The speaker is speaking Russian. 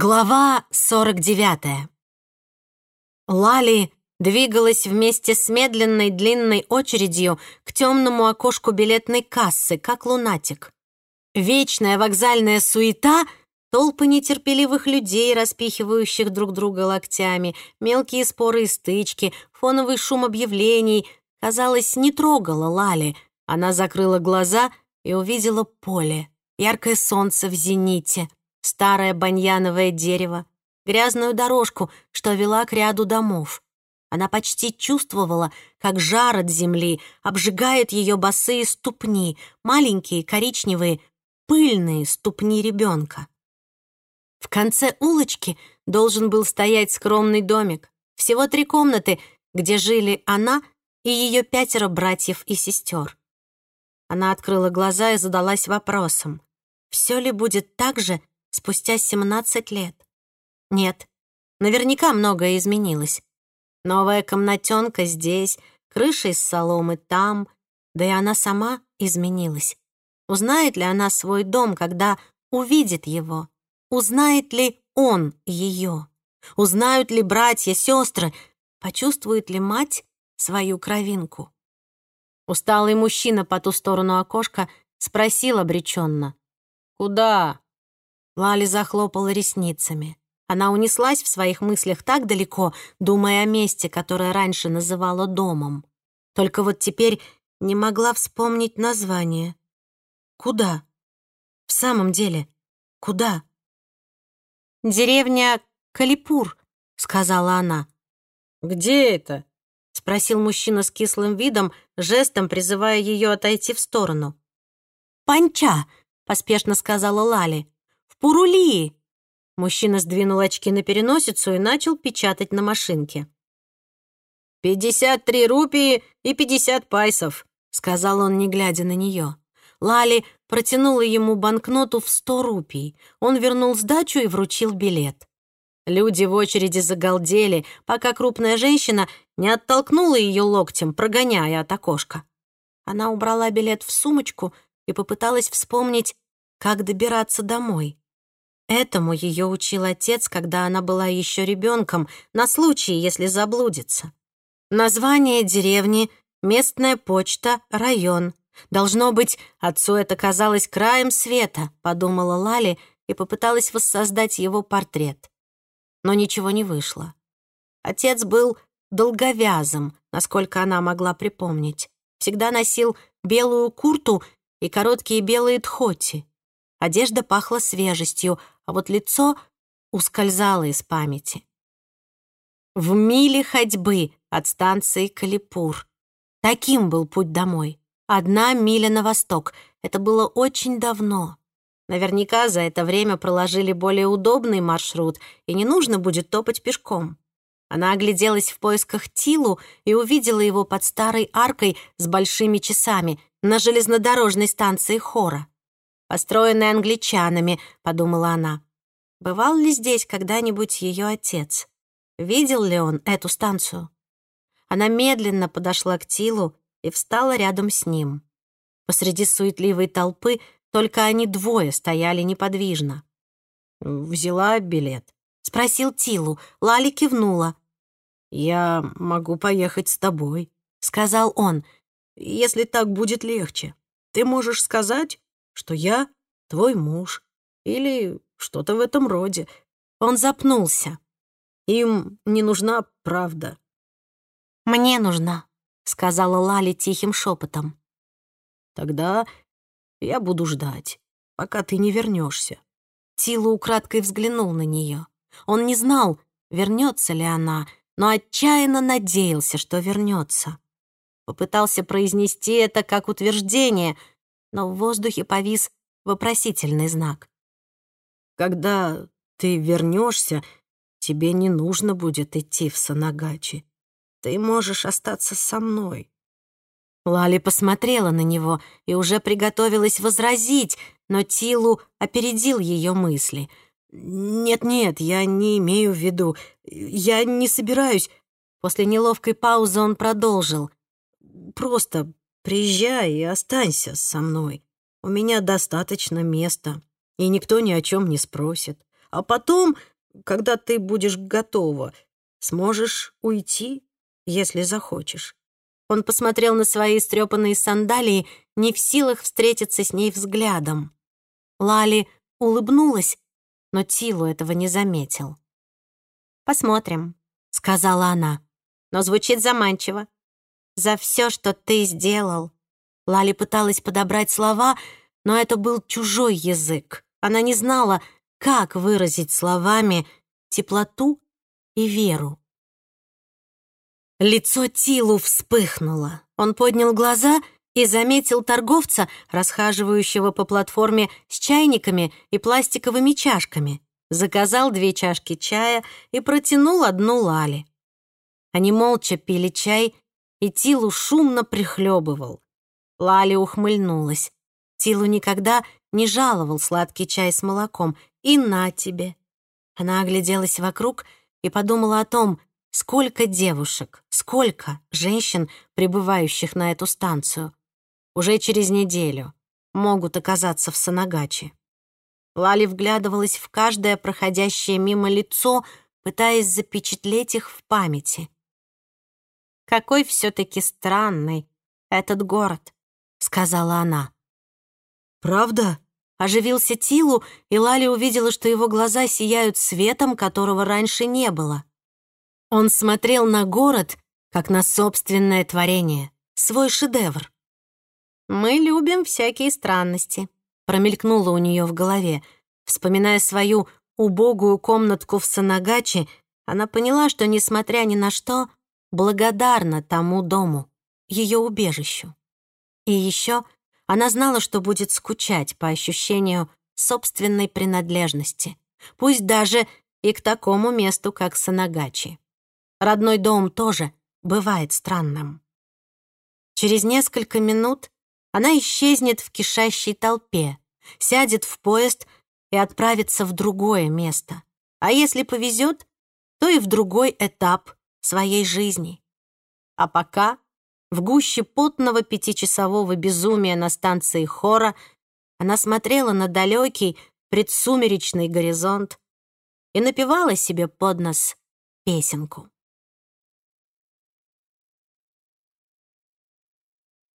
Глава 49. Лали двигалась вместе с медленной длинной очередью к темному окошку билетной кассы, как лунатик. Вечная вокзальная суета, толпы нетерпеливых людей, распихивающих друг друга локтями, мелкие споры и стычки, фоновый шум объявлений, казалось, не трогала Лали. Она закрыла глаза и увидела поле, яркое солнце в зените — старое баньяновое дерево, грязную дорожку, что вела к ряду домов. Она почти чувствовала, как жар от земли обжигает ее босые ступни, маленькие, коричневые, пыльные ступни ребенка. В конце улочки должен был стоять скромный домик, всего три комнаты, где жили она и ее пятеро братьев и сестер. Она открыла глаза и задалась вопросом, все ли будет так же, спустя 17 лет. Нет, наверняка многое изменилось. Новая комнатенка здесь, крыша из соломы там, да и она сама изменилась. Узнает ли она свой дом, когда увидит его? Узнает ли он ее? Узнают ли братья, сестры? Почувствует ли мать свою кровинку? Усталый мужчина по ту сторону окошка спросил обреченно. «Куда?» Лали захлопала ресницами. Она унеслась в своих мыслях так далеко, думая о месте, которое раньше называла домом. Только вот теперь не могла вспомнить название. Куда? В самом деле, куда? «Деревня Калипур», — сказала она. «Где это?» — спросил мужчина с кислым видом, жестом призывая ее отойти в сторону. «Панча», — поспешно сказала Лали. Пурулии!» Мужчина сдвинул очки на переносицу и начал печатать на машинке. «Пятьдесят три рупии и пятьдесят пайсов», — сказал он, не глядя на нее. Лали протянула ему банкноту в сто рупий. Он вернул сдачу и вручил билет. Люди в очереди загалдели, пока крупная женщина не оттолкнула ее локтем, прогоняя от окошка. Она убрала билет в сумочку и попыталась вспомнить, как добираться домой. Этому ее учил отец, когда она была еще ребенком, на случай, если заблудится. Название деревни, местная почта, район. Должно быть, отцу это казалось краем света, подумала Лали и попыталась воссоздать его портрет. Но ничего не вышло. Отец был долговязым, насколько она могла припомнить. Всегда носил белую курту и короткие белые тхоти. Одежда пахла свежестью, а вот лицо ускользало из памяти. В миле ходьбы от станции Калипур. Таким был путь домой. Одна миля на восток. Это было очень давно. Наверняка за это время проложили более удобный маршрут, и не нужно будет топать пешком. Она огляделась в поисках Тилу и увидела его под старой аркой с большими часами на железнодорожной станции Хора построенный англичанами», — подумала она. Бывал ли здесь когда-нибудь ее отец? Видел ли он эту станцию? Она медленно подошла к Тилу и встала рядом с ним. Посреди суетливой толпы только они двое стояли неподвижно. «Взяла билет?» — спросил Тилу. Лали кивнула. «Я могу поехать с тобой», — сказал он, — «если так будет легче. Ты можешь сказать, что я твой муж или что-то в этом роде. Он запнулся. Им не нужна правда. «Мне нужна», — сказала Лали тихим шепотом. «Тогда я буду ждать, пока ты не вернешься. Тилу украдкой взглянул на нее. Он не знал, вернется ли она, но отчаянно надеялся, что вернется. Попытался произнести это как утверждение, но в воздухе повис вопросительный знак. «Когда ты вернешься, тебе не нужно будет идти в Санагачи. Ты можешь остаться со мной». Лали посмотрела на него и уже приготовилась возразить, но Тилу опередил ее мысли. «Нет-нет, я не имею в виду. Я не собираюсь...» После неловкой паузы он продолжил. «Просто Приезжай и останься со мной. У меня достаточно места, и никто ни о чем не спросит. А потом, когда ты будешь готова, сможешь уйти, если захочешь». Он посмотрел на свои истрепанные сандалии, не в силах встретиться с ней взглядом. Лали улыбнулась, но Тилу этого не заметил. «Посмотрим», — сказала она. «Но звучит заманчиво. За все, что ты сделал». Лали пыталась подобрать слова, но это был чужой язык. Она не знала, как выразить словами теплоту и веру. Лицо Тилу вспыхнуло. Он поднял глаза и заметил торговца, расхаживающего по платформе с чайниками и пластиковыми чашками заказал две чашки чая и протянул одну Лали. Они молча пили чай, и Тилу шумно прихлебывал. Лали ухмыльнулась. Тилу никогда не жаловал сладкий чай с молоком. И на тебе. Она огляделась вокруг и подумала о том, сколько девушек, сколько женщин, прибывающих на эту станцию, уже через неделю могут оказаться в Санагаче. Лали вглядывалась в каждое проходящее мимо лицо, пытаясь запечатлеть их в памяти. «Какой все-таки странный этот город», — сказала она. «Правда?» — оживился Тилу, и Лали увидела, что его глаза сияют светом, которого раньше не было. Он смотрел на город, как на собственное творение, свой шедевр. «Мы любим всякие странности», промелькнуло у нее в голове. Вспоминая свою убогую комнатку в Санагачи, она поняла, что, несмотря ни на что, благодарна тому дому, ее убежищу. И еще она знала, что будет скучать по ощущению собственной принадлежности, пусть даже и к такому месту, как Санагачи. Родной дом тоже бывает странным. Через несколько минут она исчезнет в кишащей толпе, сядет в поезд и отправится в другое место. А если повезет, то и в другой этап своей жизни. А пока, в гуще потного пятичасового безумия на станции Хора, она смотрела на далекий предсумеречный горизонт и напевала себе под нос песенку.